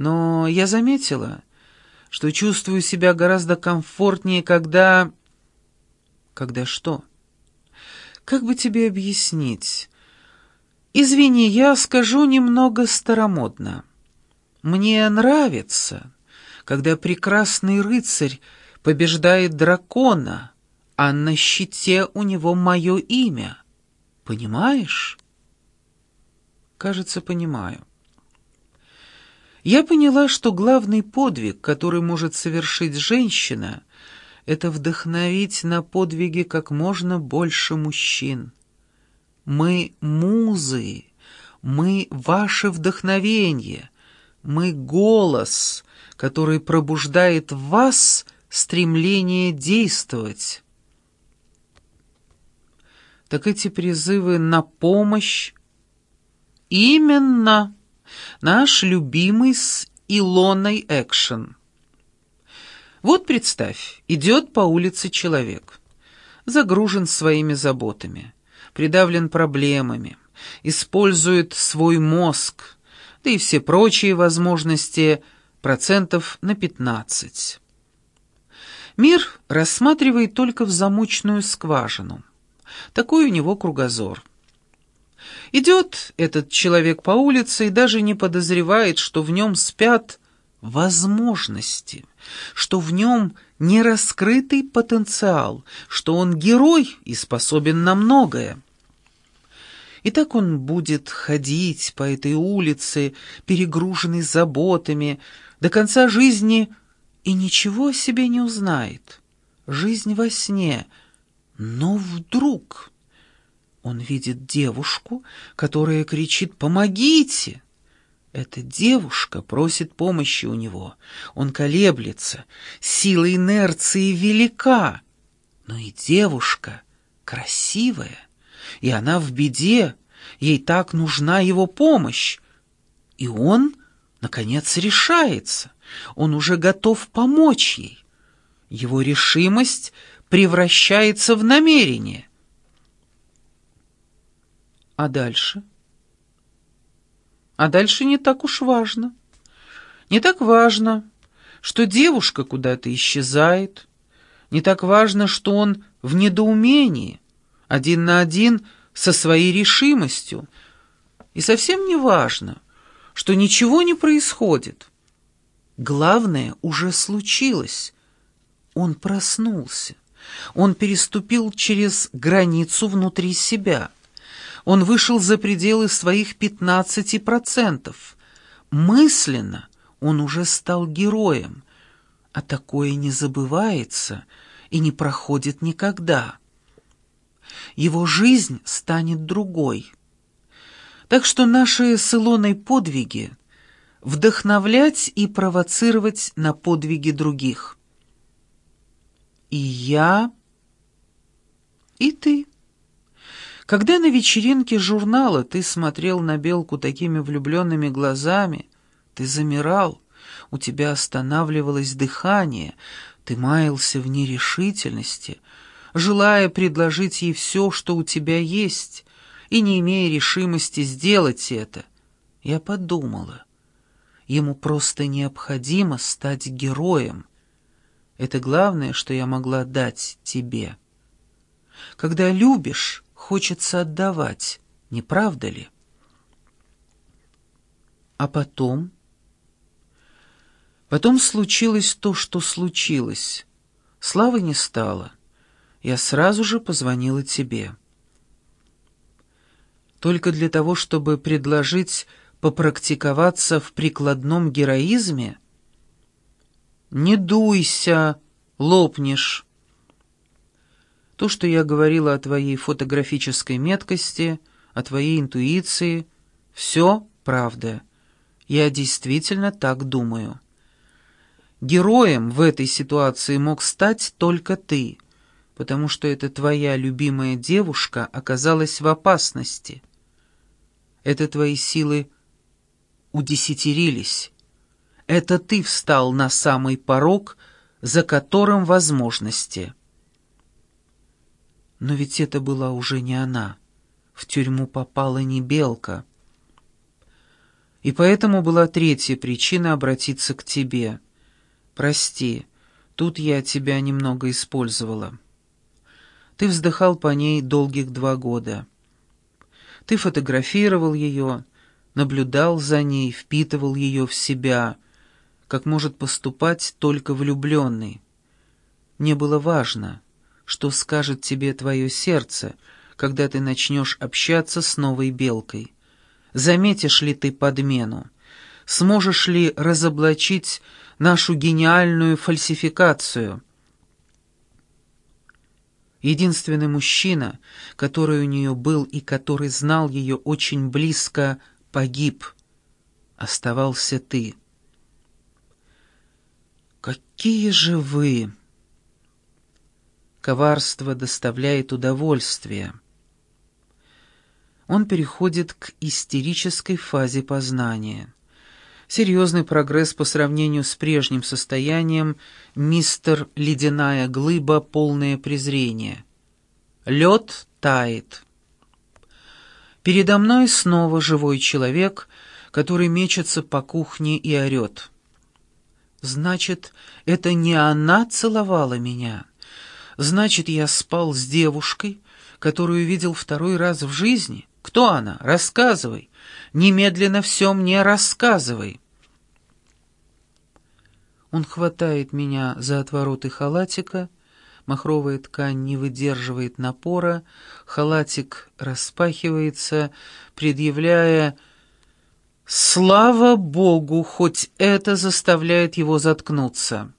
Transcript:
Но я заметила, что чувствую себя гораздо комфортнее, когда... Когда что? Как бы тебе объяснить? Извини, я скажу немного старомодно. Мне нравится, когда прекрасный рыцарь побеждает дракона, а на щите у него мое имя. Понимаешь? Кажется, понимаю. Я поняла, что главный подвиг, который может совершить женщина, это вдохновить на подвиги как можно больше мужчин. Мы музы, мы ваше вдохновение, мы голос, который пробуждает в вас стремление действовать. Так эти призывы на помощь именно Наш любимый с Илоной экшен. Вот представь, идет по улице человек, загружен своими заботами, придавлен проблемами, использует свой мозг, да и все прочие возможности процентов на 15. Мир рассматривает только в замочную скважину. Такой у него кругозор. Идет этот человек по улице и даже не подозревает, что в нем спят возможности, что в нем нераскрытый потенциал, что он герой и способен на многое. И так он будет ходить по этой улице, перегруженный заботами, до конца жизни и ничего о себе не узнает. Жизнь во сне. Но вдруг... Он видит девушку, которая кричит «Помогите!». Эта девушка просит помощи у него. Он колеблется, сила инерции велика. Но и девушка красивая, и она в беде, ей так нужна его помощь. И он, наконец, решается, он уже готов помочь ей. Его решимость превращается в намерение. А дальше? А дальше не так уж важно. Не так важно, что девушка куда-то исчезает. Не так важно, что он в недоумении, один на один со своей решимостью. И совсем не важно, что ничего не происходит. Главное уже случилось. Он проснулся. Он переступил через границу внутри себя — он вышел за пределы своих 15%. Мысленно он уже стал героем, а такое не забывается и не проходит никогда. Его жизнь станет другой. Так что наши с Илоной подвиги — вдохновлять и провоцировать на подвиги других. И я, и ты. Когда на вечеринке журнала ты смотрел на Белку такими влюбленными глазами, ты замирал, у тебя останавливалось дыхание, ты маялся в нерешительности, желая предложить ей все, что у тебя есть, и не имея решимости сделать это. Я подумала, ему просто необходимо стать героем. Это главное, что я могла дать тебе. Когда любишь, хочется отдавать, не правда ли? А потом... Потом случилось то, что случилось. Славы не стало. Я сразу же позвонила тебе. Только для того, чтобы предложить попрактиковаться в прикладном героизме? Не дуйся, лопнешь. То, что я говорила о твоей фотографической меткости, о твоей интуиции, все правда. Я действительно так думаю. Героем в этой ситуации мог стать только ты, потому что эта твоя любимая девушка оказалась в опасности. Это твои силы удесятерились. Это ты встал на самый порог, за которым возможности. Но ведь это была уже не она. В тюрьму попала не белка. И поэтому была третья причина обратиться к тебе. Прости, тут я тебя немного использовала. Ты вздыхал по ней долгих два года. Ты фотографировал ее, наблюдал за ней, впитывал ее в себя, как может поступать только влюбленный. Мне было важно, что скажет тебе твое сердце, когда ты начнешь общаться с новой белкой. Заметишь ли ты подмену? Сможешь ли разоблачить нашу гениальную фальсификацию? Единственный мужчина, который у нее был и который знал ее очень близко, погиб. Оставался ты. Какие же вы! Коварство доставляет удовольствие. Он переходит к истерической фазе познания. Серьезный прогресс по сравнению с прежним состоянием мистер Ледяная Глыба, полное презрение. Лед тает. Передо мной снова живой человек, который мечется по кухне и орет. Значит, это не она целовала меня. Значит, я спал с девушкой, которую видел второй раз в жизни. Кто она? Рассказывай. Немедленно все мне рассказывай. Он хватает меня за отвороты халатика, махровая ткань не выдерживает напора, халатик распахивается, предъявляя «Слава Богу, хоть это заставляет его заткнуться».